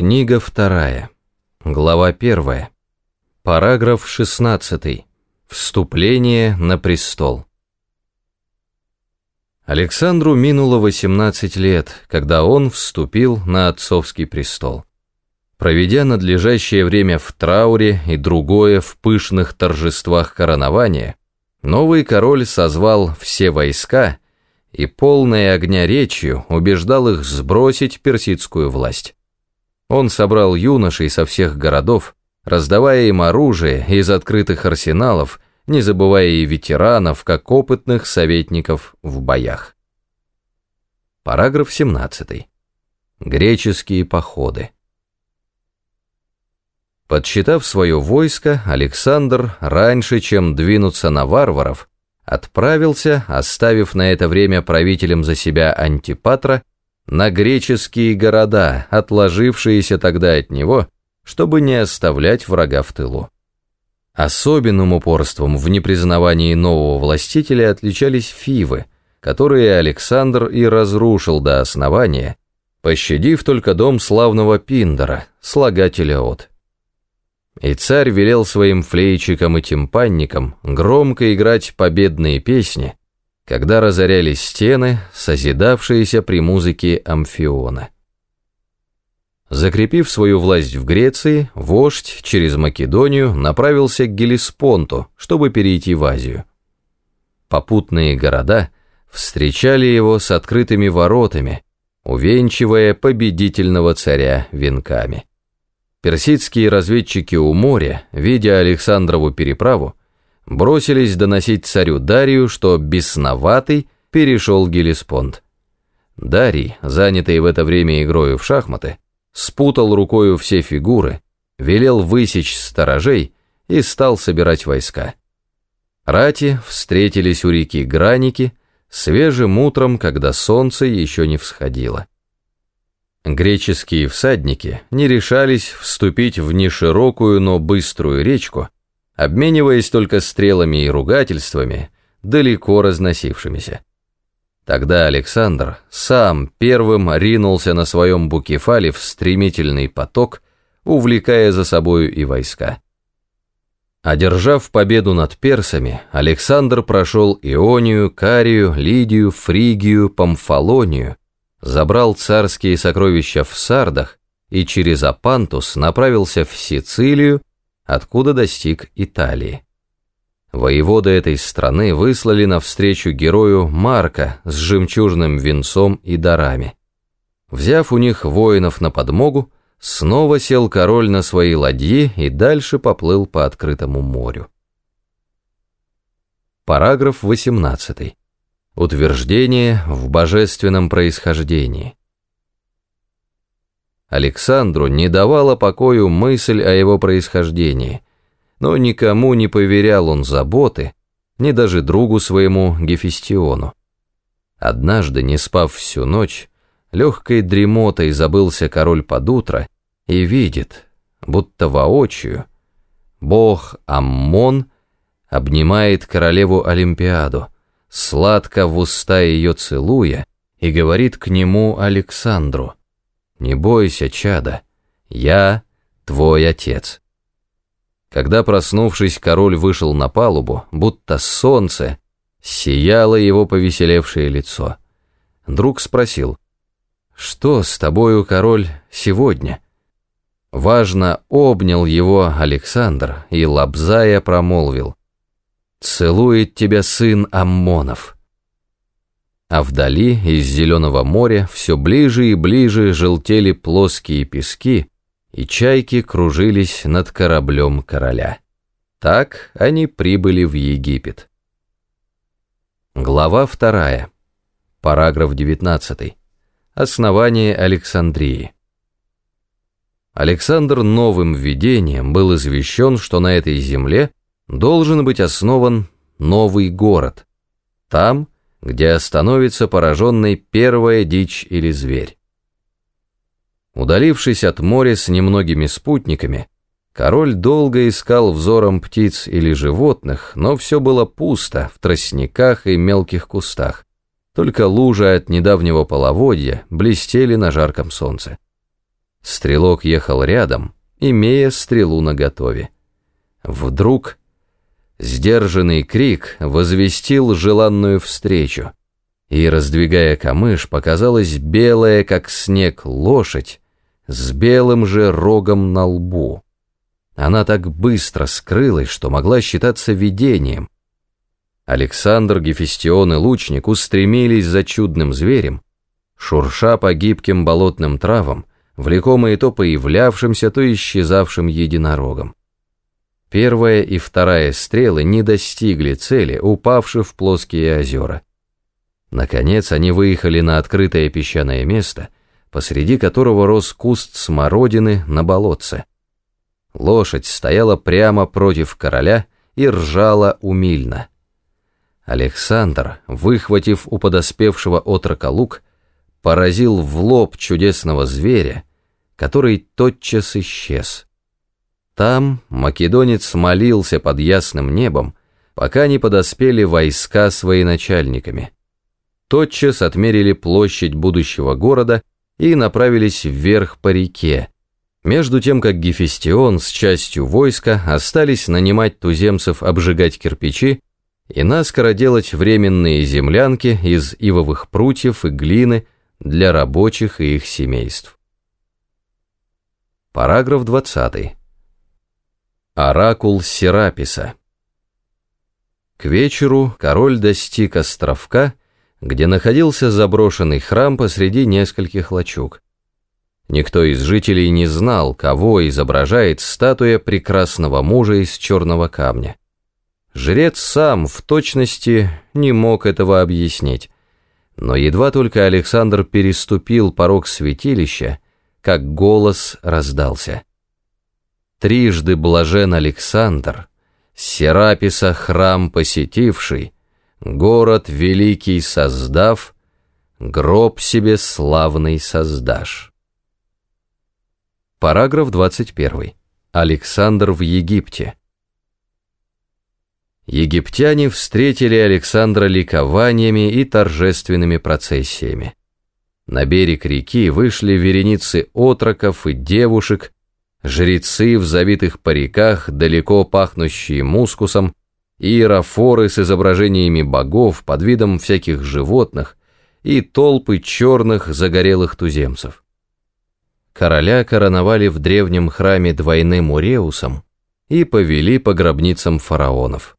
Книга вторая. Глава первая. Параграф 16. Вступление на престол. Александру минуло 18 лет, когда он вступил на отцовский престол. Проведя надлежащее время в трауре и другое в пышных торжествах коронования, новый король созвал все войска и полной огня речью убеждал их сбросить персидскую власть. Он собрал юношей со всех городов, раздавая им оружие из открытых арсеналов, не забывая и ветеранов, как опытных советников в боях. Параграф 17. Греческие походы. Подсчитав свое войско, Александр, раньше чем двинуться на варваров, отправился, оставив на это время правителем за себя Антипатра, на греческие города, отложившиеся тогда от него, чтобы не оставлять врага в тылу. Особенным упорством в непризнавании нового властителя отличались фивы, которые Александр и разрушил до основания, пощадив только дом славного Пиндора, слагателя от. И царь велел своим флейчикам и тимпанникам громко играть победные песни, когда разорялись стены, созидавшиеся при музыке Амфиона. Закрепив свою власть в Греции, вождь через Македонию направился к Гелиспонту, чтобы перейти в Азию. Попутные города встречали его с открытыми воротами, увенчивая победительного царя венками. Персидские разведчики у моря, видя Александрову переправу, бросились доносить царю Дарию, что бесноватый перешел Гелеспонд. Дарий, занятый в это время игрою в шахматы, спутал рукою все фигуры, велел высечь сторожей и стал собирать войска. Рати встретились у реки Граники свежим утром, когда солнце еще не всходило. Греческие всадники не решались вступить в неширокую, но быструю речку, обмениваясь только стрелами и ругательствами, далеко разносившимися. Тогда Александр сам первым ринулся на своем букефале в стремительный поток, увлекая за собою и войска. Одержав победу над персами, Александр прошел Ионию, Карию, Лидию, Фригию, Памфалонию, забрал царские сокровища в Сардах и через Апантус направился в Сицилию откуда достиг Италии. Воеводы этой страны выслали навстречу герою Марка с жемчужным венцом и дарами. Взяв у них воинов на подмогу, снова сел король на свои ладьи и дальше поплыл по открытому морю. Параграф 18. Утверждение в божественном происхождении. Александру не давала покою мысль о его происхождении, но никому не поверял он заботы, ни даже другу своему Гефестиону. Однажды, не спав всю ночь, легкой дремотой забылся король под утро и видит, будто воочию, бог Аммон обнимает королеву Олимпиаду, сладко в уста ее целуя, и говорит к нему Александру — не бойся, чада, я твой отец. Когда, проснувшись, король вышел на палубу, будто солнце, сияло его повеселевшее лицо. Друг спросил, «Что с тобою, король, сегодня?» Важно обнял его Александр и, лобзая, промолвил, «Целует тебя сын Аммонов» а вдали из зеленого моря все ближе и ближе желтели плоские пески, и чайки кружились над кораблем короля. Так они прибыли в Египет. Глава вторая. Параграф 19. Основание Александрии. Александр новым видением был извещен, что на этой земле должен быть основан новый город. Там – где остановится пораженный первая дичь или зверь. Удалившись от моря с немногими спутниками, король долго искал взором птиц или животных, но все было пусто в тростниках и мелких кустах. Только лужи от недавнего половодья блестели на жарком солнце. Стрелок ехал рядом, имея стрелу наготове. Вдруг сдержанный крик возвестил желанную встречу, и, раздвигая камыш, показалась белая, как снег, лошадь с белым же рогом на лбу. Она так быстро скрылась, что могла считаться видением. Александр, Гефестион и лучник устремились за чудным зверем, шурша по гибким болотным травам, влекомые то появлявшимся, то исчезавшим единорогом. Первая и вторая стрелы не достигли цели, упавши в плоские озера. Наконец они выехали на открытое песчаное место, посреди которого рос куст смородины на болотце. Лошадь стояла прямо против короля и ржала умильно. Александр, выхватив у подоспевшего отрока лук, поразил в лоб чудесного зверя, который тотчас исчез. Там македонец молился под ясным небом, пока не подоспели войска с военачальниками. Тотчас отмерили площадь будущего города и направились вверх по реке, между тем как Гефестион с частью войска остались нанимать туземцев обжигать кирпичи и наскоро делать временные землянки из ивовых прутьев и глины для рабочих и их семейств. Параграф 20. Оракул Сераписа. К вечеру король достиг островка, где находился заброшенный храм посреди нескольких лачуг. Никто из жителей не знал, кого изображает статуя прекрасного мужа из черного камня. Жрец сам в точности не мог этого объяснить, но едва только Александр переступил порог святилища, как голос раздался. Трижды блажен Александр, Сераписа храм посетивший, город великий создав, гроб себе славный создашь. Параграф 21. Александр в Египте. Египтяне встретили Александра ликованиями и торжественными процессиями. На берег реки вышли вереницы отроков и девушек, жрецы в завитых париках, далеко пахнущие мускусом, иерофоры с изображениями богов под видом всяких животных и толпы черных загорелых туземцев. Короля короновали в древнем храме двойным Уреусом и повели по гробницам фараонов.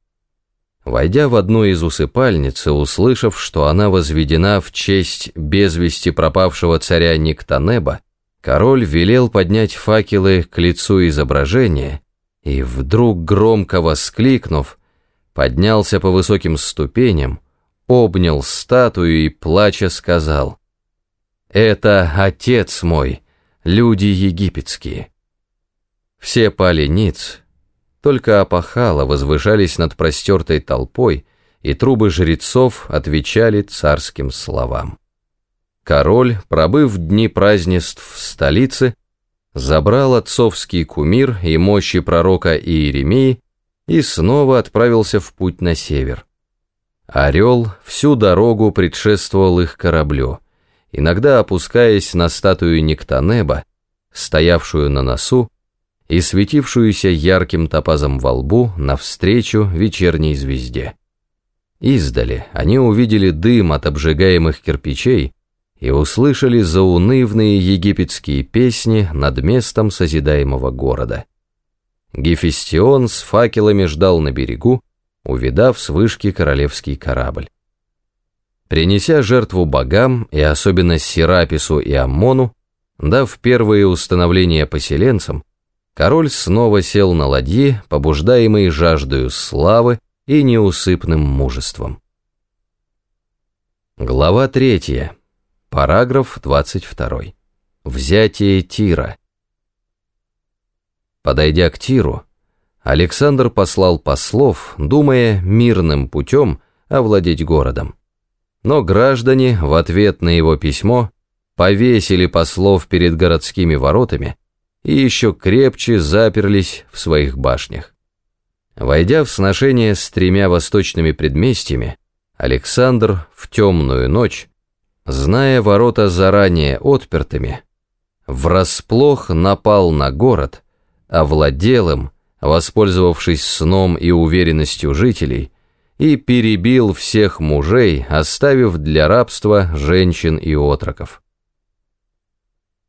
Войдя в одну из усыпальниц и услышав, что она возведена в честь без вести пропавшего царя Никтанеба, король велел поднять факелы к лицу изображения и, вдруг громко воскликнув, поднялся по высоким ступеням, обнял статую и, плача, сказал «Это отец мой, люди египетские. Все пали ниц, только опахала возвышались над простертой толпой, и трубы жрецов отвечали царским словам. Король, пробыв дни празднеств в столице, забрал отцовский кумир и мощи пророка Иеремии и снова отправился в путь на север. Орел всю дорогу предшествовал их кораблю — иногда опускаясь на статую Никтанеба, стоявшую на носу и светившуюся ярким топазом во лбу навстречу вечерней звезде. Издали они увидели дым от обжигаемых кирпичей и услышали заунывные египетские песни над местом созидаемого города. Гефестион с факелами ждал на берегу, увидав с вышки королевский корабль. Принеся жертву богам, и особенно Серапису и Аммону, дав первые установления поселенцам, король снова сел на ладьи, побуждаемый жаждою славы и неусыпным мужеством. Глава 3. Параграф 22. Взятие Тира. Подойдя к Тиру, Александр послал послов, думая мирным путем овладеть городом. Но граждане в ответ на его письмо повесили послов перед городскими воротами и еще крепче заперлись в своих башнях. Войдя в сношение с тремя восточными предместьями, Александр в темную ночь, зная ворота заранее отпертыми, врасплох напал на город, овладел им, воспользовавшись сном и уверенностью жителей, и перебил всех мужей, оставив для рабства женщин и отроков.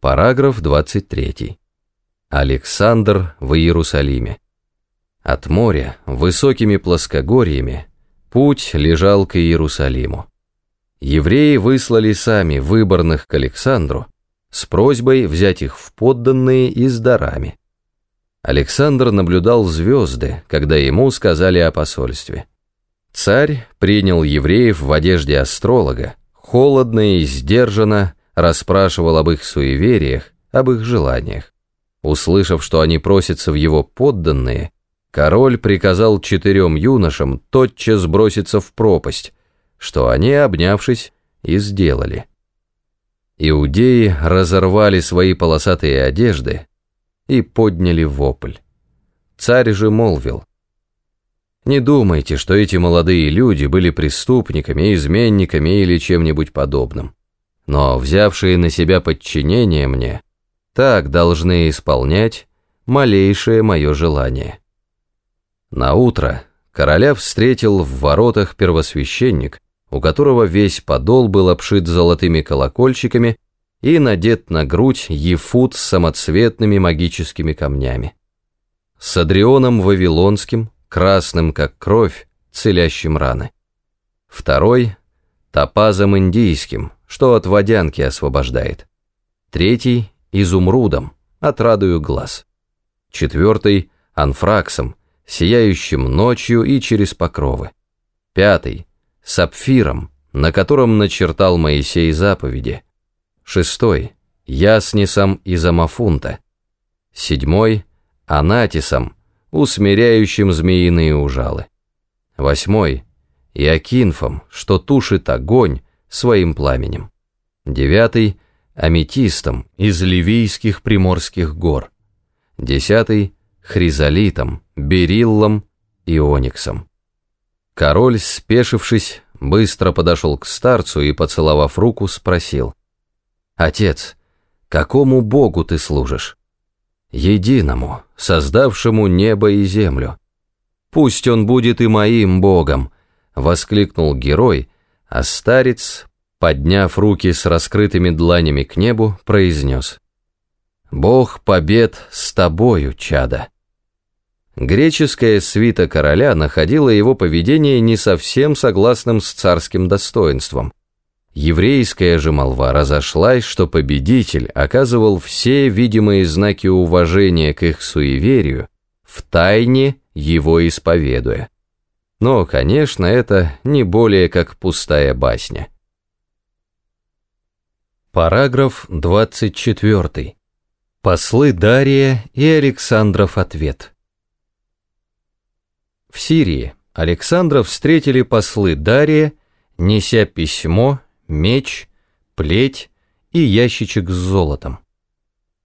Параграф 23. Александр в Иерусалиме. От моря, высокими плоскогорьями, путь лежал к Иерусалиму. Евреи выслали сами выборных к Александру с просьбой взять их в подданные и с дарами. Александр наблюдал звезды, когда ему сказали о посольстве. Царь принял евреев в одежде астролога, холодно и сдержанно расспрашивал об их суевериях, об их желаниях. Услышав, что они просятся в его подданные, король приказал четырем юношам тотчас броситься в пропасть, что они, обнявшись, и сделали. Иудеи разорвали свои полосатые одежды и подняли вопль. Царь же молвил, «Не думайте, что эти молодые люди были преступниками, изменниками или чем-нибудь подобным, но взявшие на себя подчинение мне, так должны исполнять малейшее мое желание». На утро короля встретил в воротах первосвященник, у которого весь подол был обшит золотыми колокольчиками и надет на грудь ефут с самоцветными магическими камнями. С Адрионом Вавилонским, красным как кровь, целящим раны. Второй – топазом индийским, что от водянки освобождает. Третий – изумрудом, отрадую глаз. Четвертый – анфраксом, сияющим ночью и через покровы. Пятый – сапфиром, на котором начертал Моисей заповеди. Шестой – яснисом из амафунта. Седьмой – анатисом, усмиряющим змеиные ужалы. Восьмой – иокинфом, что тушит огонь своим пламенем. Девятый – аметистом из ливийских приморских гор. Десятый – хризолитом, бериллом и ониксом. Король, спешившись, быстро подошел к старцу и, поцеловав руку, спросил. «Отец, какому богу ты служишь?» «Единому, создавшему небо и землю». «Пусть он будет и моим богом», — воскликнул герой, а старец, подняв руки с раскрытыми дланями к небу, произнес. «Бог побед с тобою, чада». Греческая свита короля находила его поведение не совсем согласным с царским достоинством. Еврейская же молва разошлась, что победитель оказывал все видимые знаки уважения к их суеверию, в тайне его исповедуя. Но, конечно, это не более как пустая басня. Параграф 24. Послы Дария и Александров ответ. В Сирии Александра встретили послы Дария, неся письмо, меч, плеть и ящичек с золотом.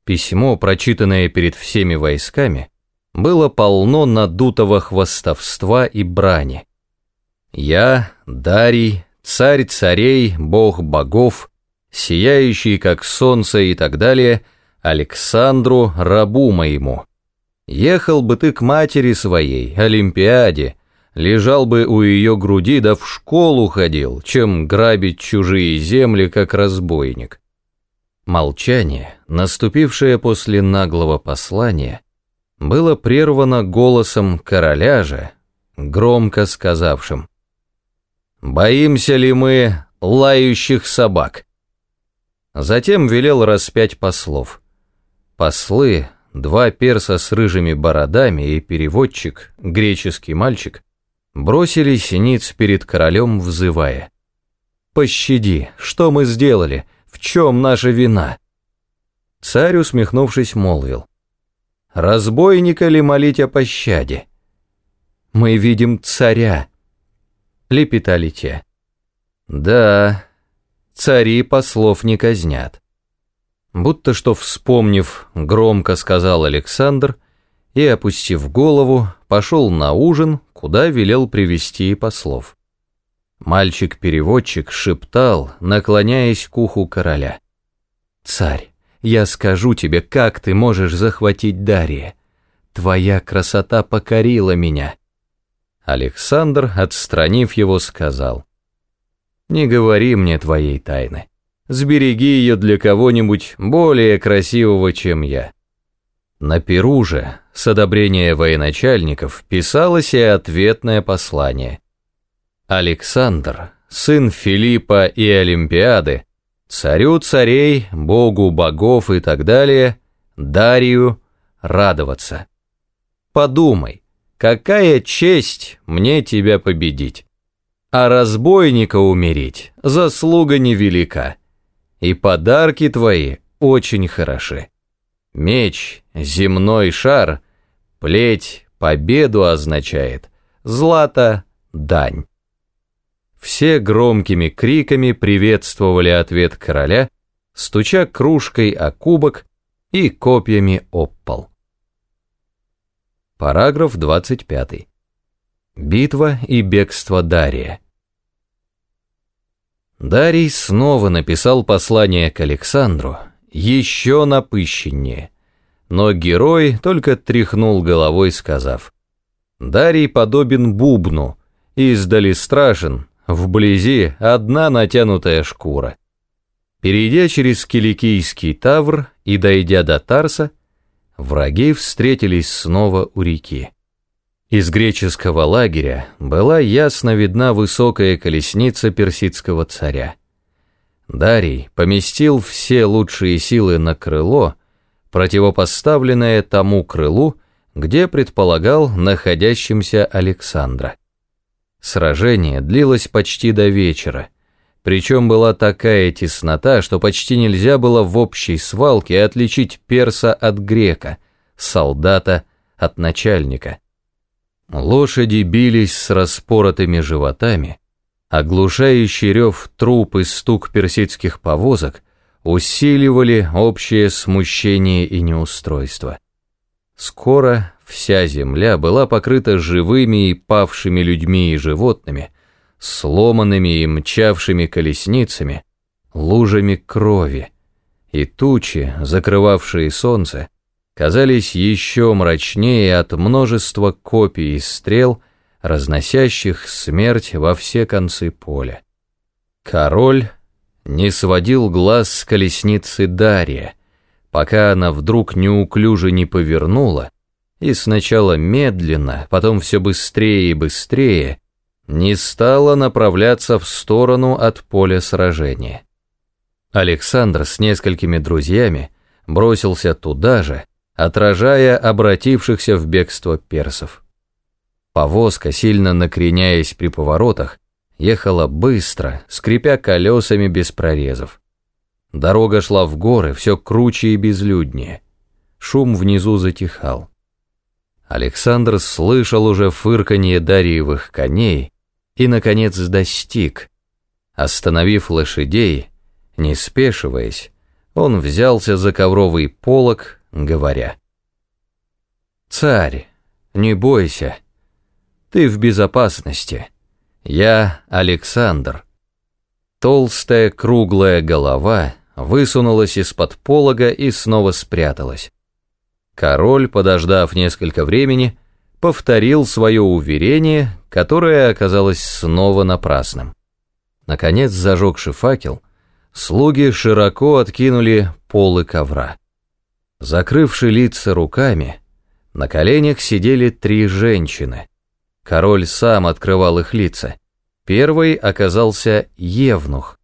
Письмо, прочитанное перед всеми войсками, было полно надутого хвастовства и брани. «Я, Дарий, царь царей, бог богов, сияющий как солнце и так далее, Александру, рабу моему, Ехал бы ты к матери своей, Олимпиаде, лежал бы у ее груди да в школу ходил, чем грабить чужие земли, как разбойник. Молчание, наступившее после наглого послания, было прервано голосом короля же, громко сказавшим «Боимся ли мы лающих собак?» Затем велел распять послов. Послы, Два перса с рыжими бородами и переводчик, греческий мальчик, бросили синиц перед королем, взывая. «Пощади, что мы сделали? В чем наша вина?» Царь, усмехнувшись, молвил. «Разбойника ли молить о пощаде?» «Мы видим царя», — лепетали те. «Да, цари послов не казнят». Будто что вспомнив, громко сказал Александр и, опустив голову, пошел на ужин, куда велел привести послов. Мальчик-переводчик шептал, наклоняясь к уху короля. «Царь, Я скажу тебе, как ты можешь захватить Дарья. Твоя красота покорила меня». Александр, отстранив его, сказал, «Не говори мне твоей тайны. Сбереги ее для кого-нибудь более красивого, чем я». На Перу же, с одобрения военачальников, писалось и ответное послание. Александр, сын Филиппа и Олимпиады, царю царей, богу богов и так далее, Дарию радоваться. Подумай, какая честь мне тебя победить. А разбойника умереть заслуга невелика, и подарки твои очень хороши. Меч, земной шар, плеть, победу означает, злато — дань. Все громкими криками приветствовали ответ короля, стуча кружкой о кубок и копьями об пол. Параграф 25. Битва и бегство Дария. Дарий снова написал послание к Александру, еще напыщеннее, но герой только тряхнул головой, сказав, «Дарий подобен бубну, издали страшен, Вблизи одна натянутая шкура. Перейдя через Киликийский Тавр и дойдя до Тарса, враги встретились снова у реки. Из греческого лагеря была ясно видна высокая колесница персидского царя. Дарий поместил все лучшие силы на крыло, противопоставленное тому крылу, где предполагал находящимся Александра. Сражение длилось почти до вечера, причем была такая теснота, что почти нельзя было в общей свалке отличить перса от грека, солдата от начальника. Лошади бились с распоротыми животами, оглушающий рев труп и стук персидских повозок усиливали общее смущение и неустройство. Скоро Вся земля была покрыта живыми и павшими людьми и животными, сломанными и мчавшими колесницами, лужами крови, и тучи, закрывавшие солнце, казались еще мрачнее от множества копий и стрел, разносящих смерть во все концы поля. Король не сводил глаз с колесницы Дарья, пока она вдруг неуклюже не повернула, и сначала медленно, потом все быстрее и быстрее, не стала направляться в сторону от поля сражения. Александр с несколькими друзьями бросился туда же, отражая обратившихся в бегство персов. Повозка, сильно накреняясь при поворотах, ехала быстро, скрипя колесами без прорезов. Дорога шла в горы, все круче и безлюднее. Шум внизу затихал. Александр слышал уже фырканье Дарьевых коней и, наконец, достиг. Остановив лошадей, не спешиваясь, он взялся за ковровый полог, говоря. «Царь, не бойся, ты в безопасности. Я Александр». Толстая круглая голова высунулась из-под полога и снова спряталась. Король, подождав несколько времени, повторил свое уверение, которое оказалось снова напрасным. Наконец, зажегший факел, слуги широко откинули полы ковра. Закрывши лица руками, на коленях сидели три женщины. Король сам открывал их лица. Первый оказался Евнух,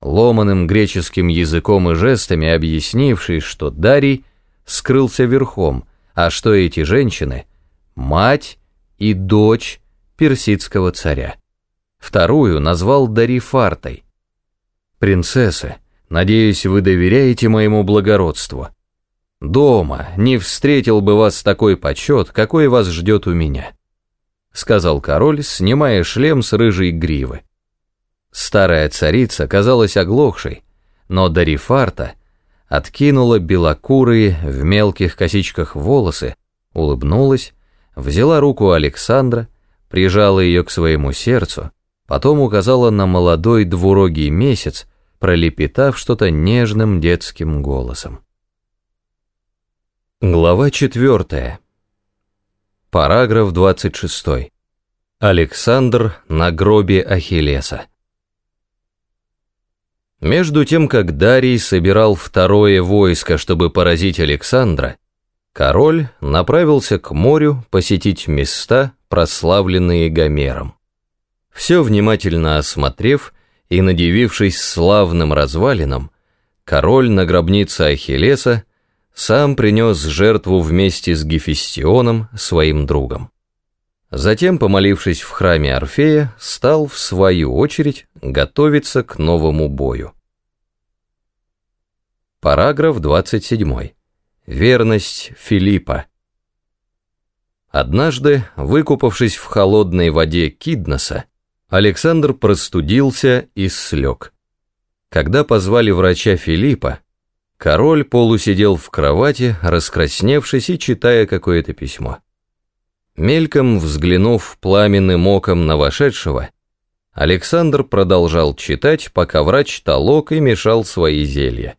ломаным греческим языком и жестами объяснивший, что Дарий – скрылся верхом, а что эти женщины – мать и дочь персидского царя. Вторую назвал Дарифартой. «Принцессы, надеюсь, вы доверяете моему благородству. Дома не встретил бы вас такой почет, какой вас ждет у меня», – сказал король, снимая шлем с рыжей гривы. Старая царица казалась оглохшей, но Дарифарта – откинула белокурые в мелких косичках волосы, улыбнулась, взяла руку Александра, прижала ее к своему сердцу, потом указала на молодой двурогий месяц, пролепетав что-то нежным детским голосом. Глава 4. Параграф 26. Александр на гробе Ахиллеса. Между тем, как Дарий собирал второе войско, чтобы поразить Александра, король направился к морю посетить места, прославленные Гомером. Все внимательно осмотрев и надивившись славным развалинам, король на гробнице Ахиллеса сам принес жертву вместе с Гефестионом, своим другом. Затем, помолившись в храме Орфея, стал, в свою очередь, готовиться к новому бою. Параграф 27. Верность Филиппа. Однажды, выкупавшись в холодной воде Кидноса, Александр простудился и слег. Когда позвали врача Филиппа, Король полусидел в кровати, раскрасневшись и читая какое-то письмо. Мельком взглянув пламенным оком на вошедшего, Александр продолжал читать, пока врач толок и мешал свои зелья.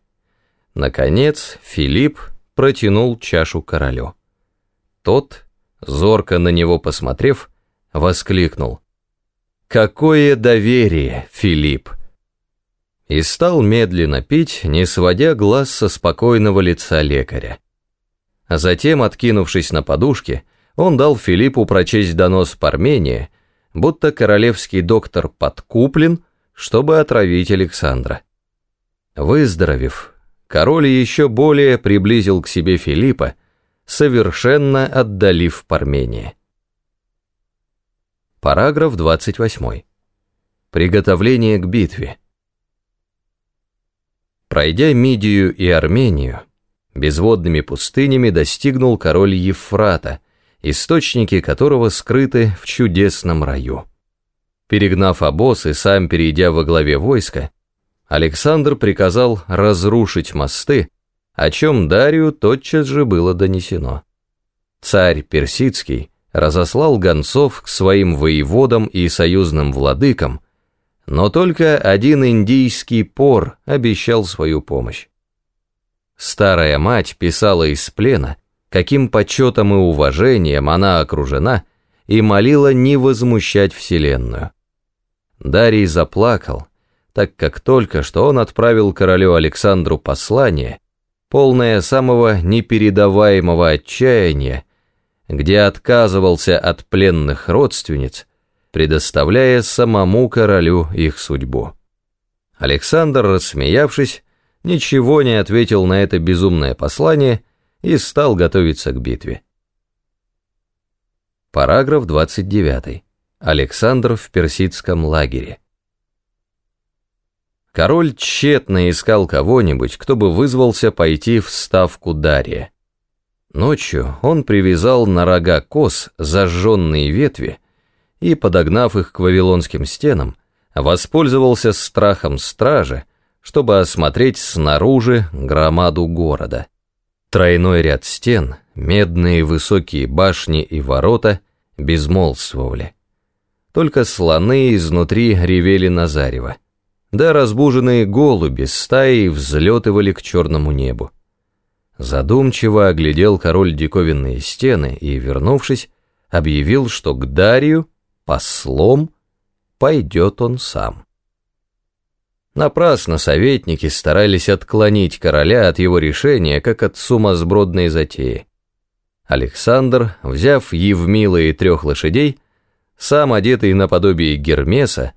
Наконец Филипп протянул чашу королю. Тот, зорко на него посмотрев, воскликнул. «Какое доверие, Филипп!» И стал медленно пить, не сводя глаз со спокойного лица лекаря. А затем, откинувшись на подушке, он дал Филиппу прочесть донос Пармении, будто королевский доктор подкуплен, чтобы отравить Александра. Выздоровев, король еще более приблизил к себе Филиппа, совершенно отдалив Пармении. Параграф 28. Приготовление к битве. Пройдя Мидию и Армению, безводными пустынями достигнул король Евфрата, источники которого скрыты в чудесном раю. Перегнав обоз и сам перейдя во главе войска, Александр приказал разрушить мосты, о чем Дарию тотчас же было донесено. Царь Персидский разослал гонцов к своим воеводам и союзным владыкам, но только один индийский пор обещал свою помощь. Старая мать писала из плена, каким почетом и уважением она окружена, и молила не возмущать Вселенную. Дарий заплакал, так как только что он отправил королю Александру послание, полное самого непередаваемого отчаяния, где отказывался от пленных родственниц, предоставляя самому королю их судьбу. Александр, рассмеявшись, ничего не ответил на это безумное послание и стал готовиться к битве. Параграф 29. Александр в персидском лагере. Король тщетно искал кого-нибудь, кто бы вызвался пойти в ставку Дария. Ночью он привязал на рога коз зажженные ветви, и, подогнав их к вавилонским стенам, воспользовался страхом стражи, чтобы осмотреть снаружи громаду города. Тройной ряд стен, медные высокие башни и ворота безмолвствовали. Только слоны изнутри ревели на зарево. Да разбуженные голуби стаи взлетывали к черному небу. Задумчиво оглядел король диковинные стены и, вернувшись, объявил, что к Дарию послом пойдет он сам. Напрасно советники старались отклонить короля от его решения, как от сумасбродной затеи. Александр, взяв Евмила и трех лошадей, сам одетый наподобие Гермеса,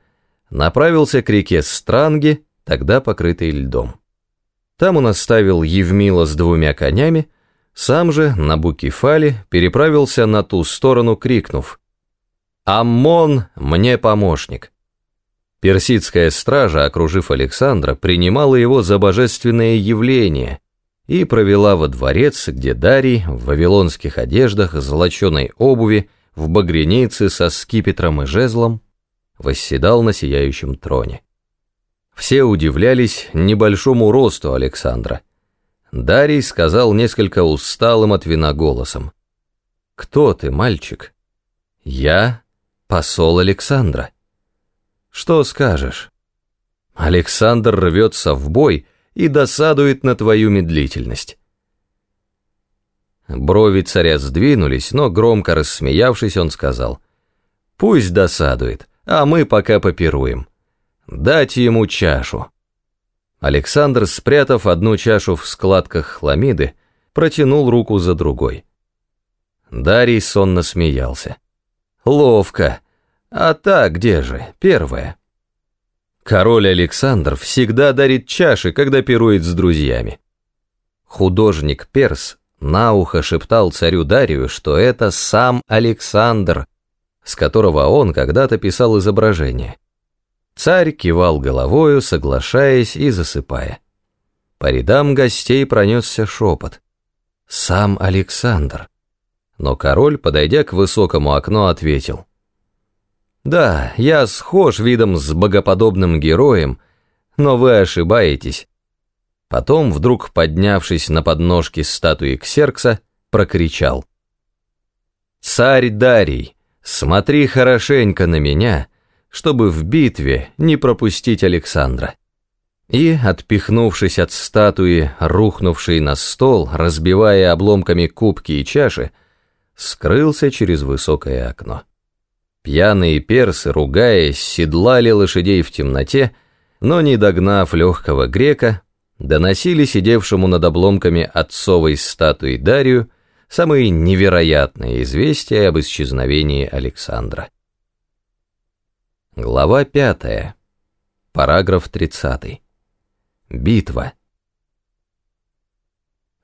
направился к реке Странге, тогда покрытой льдом. Там он оставил Евмила с двумя конями, сам же на Букефале переправился на ту сторону, крикнув Аммон мне помощник. Персидская стража, окружив Александра, принимала его за божественное явление и провела во дворец, где Дарий в вавилонских одеждах, золоченой обуви, в багрянице со скипетром и жезлом, восседал на сияющем троне. Все удивлялись небольшому росту Александра. Дарий сказал несколько усталым от вина голосом. «Кто ты, мальчик?» «Я посол Александра. Что скажешь? Александр рвется в бой и досадует на твою медлительность. Брови царя сдвинулись, но громко рассмеявшись, он сказал, «Пусть досадует, а мы пока попируем. Дайте ему чашу». Александр, спрятав одну чашу в складках хламиды, протянул руку за другой. Дарий сонно смеялся. «Ловко. А та где же, первая?» Король Александр всегда дарит чаши, когда пирует с друзьями. Художник Перс на ухо шептал царю Дарию, что это сам Александр, с которого он когда-то писал изображение. Царь кивал головою, соглашаясь и засыпая. По рядам гостей пронесся шепот. «Сам Александр». Но король, подойдя к высокому окну, ответил. «Да, я схож видом с богоподобным героем, но вы ошибаетесь. Потом, вдруг поднявшись на подножки статуи Ксеркса, прокричал. «Царь Дарий, смотри хорошенько на меня, чтобы в битве не пропустить Александра». И, отпихнувшись от статуи, рухнувшей на стол, разбивая обломками кубки и чаши, скрылся через высокое окно. Пьяные персы, ругаясь, седлали лошадей в темноте, но, не догнав легкого грека, доносили сидевшему над обломками отцовой статуи Дарию самые невероятные известия об исчезновении Александра. Глава 5. Параграф 30. Битва.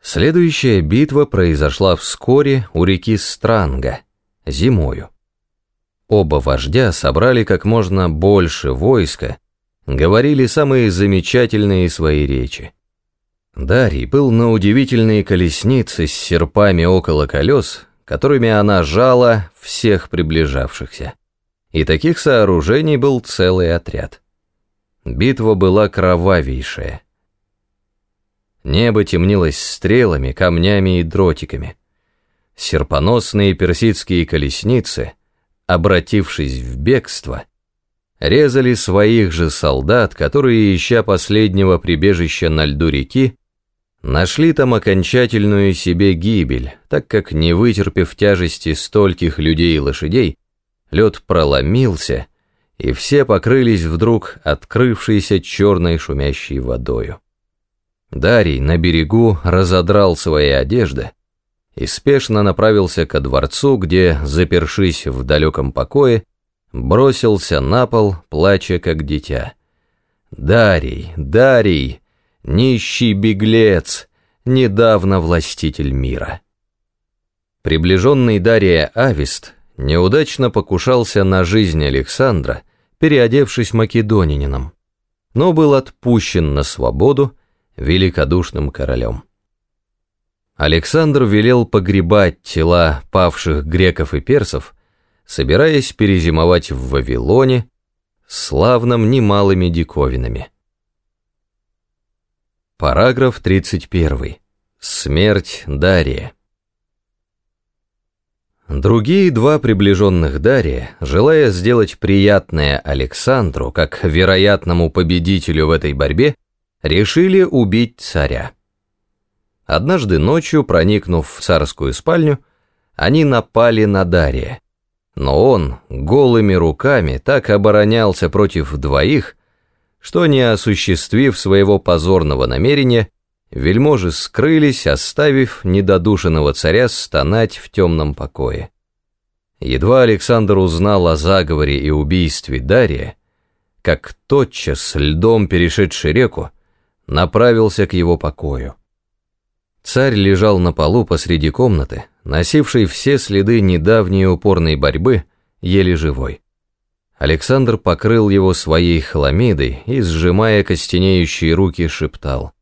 Следующая битва произошла вскоре у реки Странга, зимою. Оба вождя собрали как можно больше войска говорили самые замечательные свои речи. Дарий был на удивительные колесницы с серпами около колес, которыми она жала всех приближавшихся. И таких сооружений был целый отряд. Битва была кровавейшая. Небо темнилось стрелами, камнями и дротиками. Серпоносные персидские колесницы, обратившись в бегство, резали своих же солдат, которые, ища последнего прибежища на льду реки, нашли там окончательную себе гибель, так как, не вытерпев тяжести стольких людей и лошадей, лед проломился, и все покрылись вдруг открывшейся черной шумящей водою. Дарий на берегу разодрал свои одежды и спешно направился ко дворцу, где, запершись в далеком покое, бросился на пол, плача как дитя. «Дарий, Дарий, нищий беглец, недавно властитель мира». Приближенный Дария Авист неудачно покушался на жизнь Александра, переодевшись македонинином, но был отпущен на свободу великодушным королем. Александр велел погребать тела павших греков и персов собираясь перезимовать в Вавилоне, славном немалыми диковинами. Параграф 31. Смерть Дария. Другие два приближенных Дария, желая сделать приятное Александру, как вероятному победителю в этой борьбе, решили убить царя. Однажды ночью, проникнув в царскую спальню, они напали на Дария. Но он голыми руками так оборонялся против двоих, что, не осуществив своего позорного намерения, вельможи скрылись, оставив недодушенного царя стонать в темном покое. Едва Александр узнал о заговоре и убийстве Дария, как тотчас, льдом перешедший реку, направился к его покою. Царь лежал на полу посреди комнаты, носивший все следы недавней упорной борьбы, еле живой. Александр покрыл его своей хламидой и, сжимая костенеющие руки, шептал.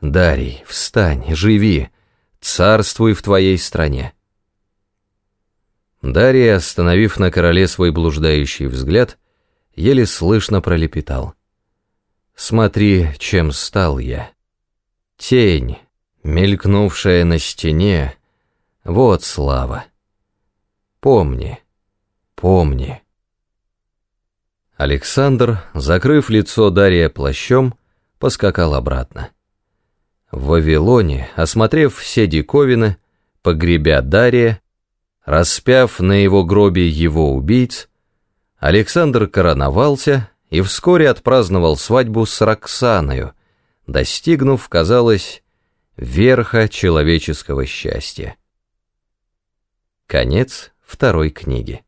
«Дарий, встань, живи, царствуй в твоей стране». Дарий, остановив на короле свой блуждающий взгляд, еле слышно пролепетал. «Смотри, чем стал я. Тень, мелькнувшая на стене, вот слава. Помни, помни. Александр, закрыв лицо Дария плащом, поскакал обратно. В Вавилоне, осмотрев все диковины, погребя Дария, распяв на его гробе его убийц, Александр короновался и вскоре отпраздновал свадьбу с Роксаною, достигнув, казалось, верха человеческого счастья. Конец второй книги.